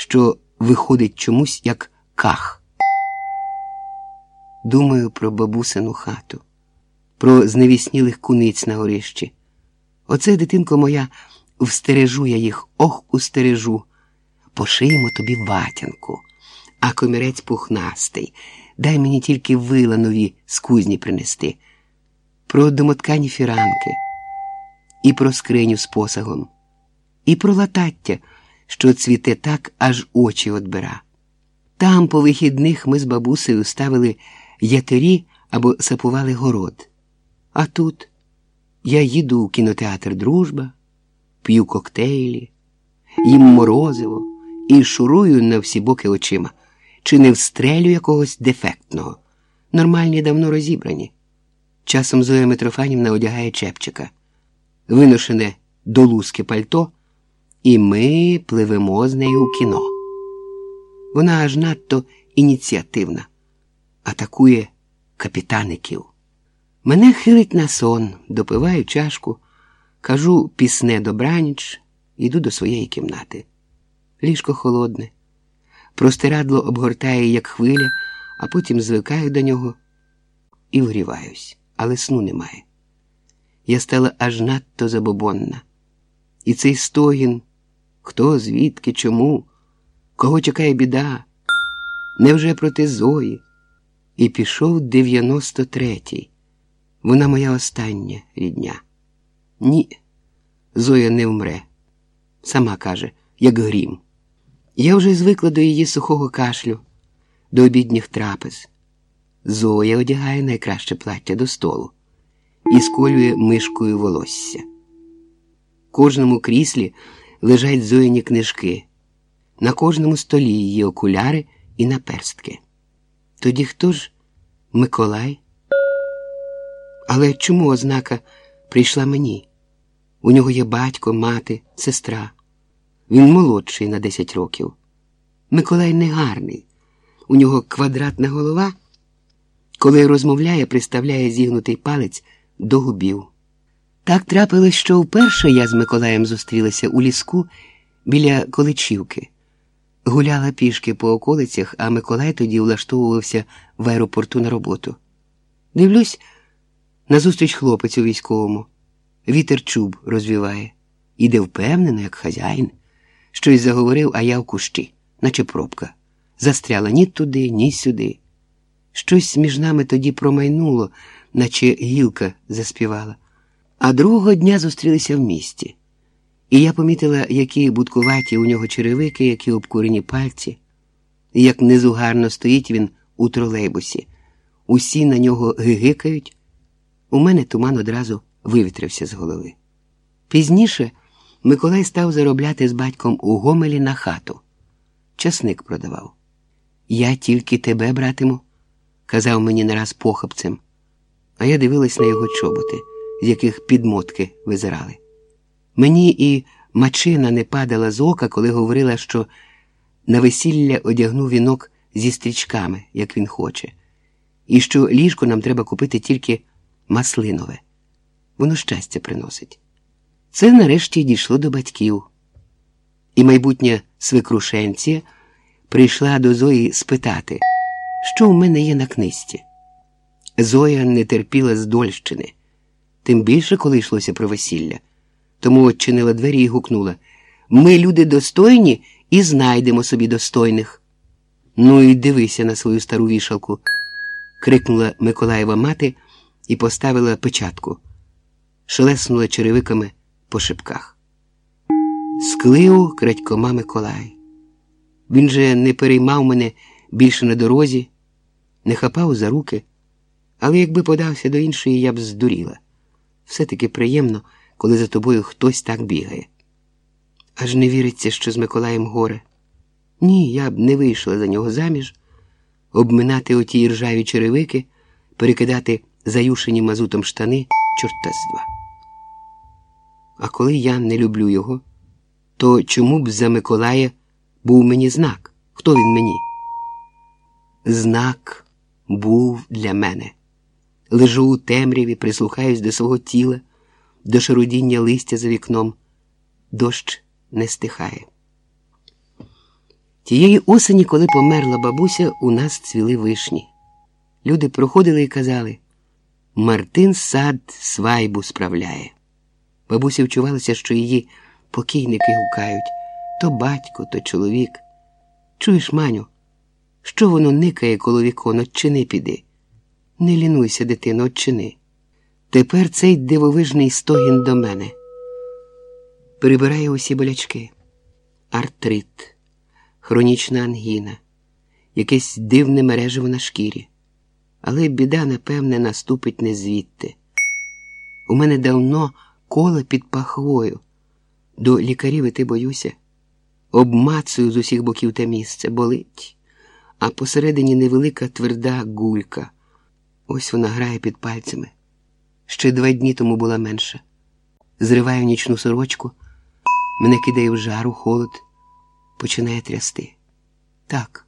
що виходить чомусь як ках. Думаю про бабусину хату, про зневіснілих куниць на горищі. Оце, дитинко моя, встережу я їх, ох, устережу. Пошиємо тобі ватянку, а комірець пухнастий. Дай мені тільки вила нові з кузні принести, про домоткані фіранки, і про скриню з посагом, і про латаття, що цвіте так, аж очі отбира. Там, по вихідних, ми з бабусею ставили ятері або сапували город. А тут я їду у кінотеатр Дружба, п'ю коктейлі, їм морозиво і шурую на всі боки очима, чи не встрелю якогось дефектного. Нормальні давно розібрані. Часом Зоя Митрофанівна одягає чепчика, виношене до луски пальто, і ми пливемо з нею у кіно. Вона аж надто ініціативна, атакує капітаників. Мене хилить на сон, допиваю чашку, кажу пісне добраніч, іду до своєї кімнати. Ліжко холодне, простирадло обгортає, як хвиля, а потім звикаю до нього і вгріваюсь, але сну немає. Я стала аж надто забобонна. І цей стогін, хто, звідки, чому, кого чекає біда, невже проти Зої? І пішов дев'яносто третій. Вона моя остання рідня. Ні, Зоя не вмре. Сама каже, як грім. Я вже звикла до її сухого кашлю, до обідніх трапез. Зоя одягає найкраще плаття до столу і сколює мишкою волосся. Кожному кріслі лежать зоїні книжки, на кожному столі її окуляри і наперстки. Тоді хто ж Миколай? Але чому ознака прийшла мені? У нього є батько, мати, сестра. Він молодший на 10 років. Миколай негарний. У нього квадратна голова. Коли розмовляє, приставляє зігнутий палець до губів. Так трапилось, що вперше я з Миколаєм зустрілася у ліску біля Количівки. Гуляла пішки по околицях, а Миколай тоді влаштовувався в аеропорту на роботу. Дивлюсь, назустріч хлопець у військовому. Вітер чуб розвіває. Іде впевнено, як хазяїн. Щось заговорив, а я в кущі, наче пробка. Застряла ні туди, ні сюди. Щось між нами тоді промайнуло, наче гілка заспівала. А другого дня зустрілися в місті. І я помітила, які будкуваті у нього черевики, які обкурені пальці, і як внизу гарно стоїть він у тролейбусі. Усі на нього гигикають. У мене туман одразу вивітрився з голови. Пізніше Миколай став заробляти з батьком у Гомелі на хату. Часник продавав. Я тільки тебе братиму, казав мені нараз похопцем, а я дивилась на його чоботи, з яких підмотки визирали. Мені і мачина не падала з ока, коли говорила, що на весілля одягну вінок зі стрічками, як він хоче, і що ліжко нам треба купити тільки маслинове. Воно щастя приносить. Це нарешті дійшло до батьків. І майбутня свекрушенція прийшла до Зої спитати, що в мене є на книжці. Зоя не терпіла з Дольщини, тим більше, коли йшлося про весілля. Тому відчинила двері і гукнула Ми, люди достойні, і знайдемо собі достойних. Ну і дивися на свою стару вішалку, крикнула Миколаєва мати і поставила печатку, шелеснула черевиками по шипках. Склив крадькома Миколай. Він же не переймав мене більше на дорозі, не хапав за руки, але якби подався до іншої, я б здуріла. Все-таки приємно, коли за тобою хтось так бігає. Аж не віриться, що з Миколаєм горе. Ні, я б не вийшла за нього заміж, обминати оті ржаві черевики, перекидати заюшені мазутом штани чортаства. А коли я не люблю його, то чому б за Миколая був мені знак? Хто він мені? Знак був для мене. Лежу у темряві, прислухаюсь до свого тіла, до шарудіння листя за вікном. Дощ не стихає. Тієї осені, коли померла бабуся, у нас цвіли вишні. Люди проходили і казали Мартин сад свайбу справляє. Бабуся вчувалася, що її покійники гукають то батько, то чоловік. Чуєш, Маню, що воно никає коло вікон, отчини піди. Не лінуйся, дитино, отчини. Тепер цей дивовижний стогін до мене. Перебирає усі болячки, артрит, хронічна ангіна, якесь дивне мереживо на шкірі. Але біда, напевне, наступить не звідти. У мене давно коло під пахвою. До лікарів іти боюся. Обмацую з усіх боків те місце, болить, а посередині невелика тверда гулька. Ось вона грає під пальцями. Ще два дні тому була менша. Зриваю нічну сорочку, мене кидає в жару, холод, починає трясти. Так,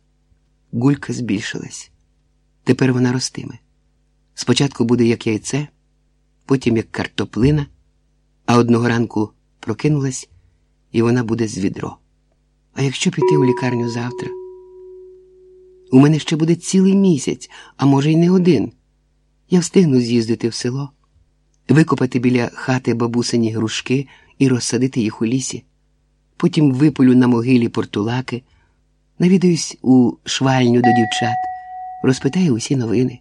гулька збільшилась. Тепер вона ростиме. Спочатку буде як яйце, потім як картоплина, а одного ранку прокинулась, і вона буде з відро. А якщо піти у лікарню завтра? У мене ще буде цілий місяць, а може, й не один. Я встигну з'їздити в село, викопати біля хати бабусині грушки і розсадити їх у лісі. Потім випулю на могилі портулаки, навідаюсь у швальню до дівчат, розпитаю усі новини.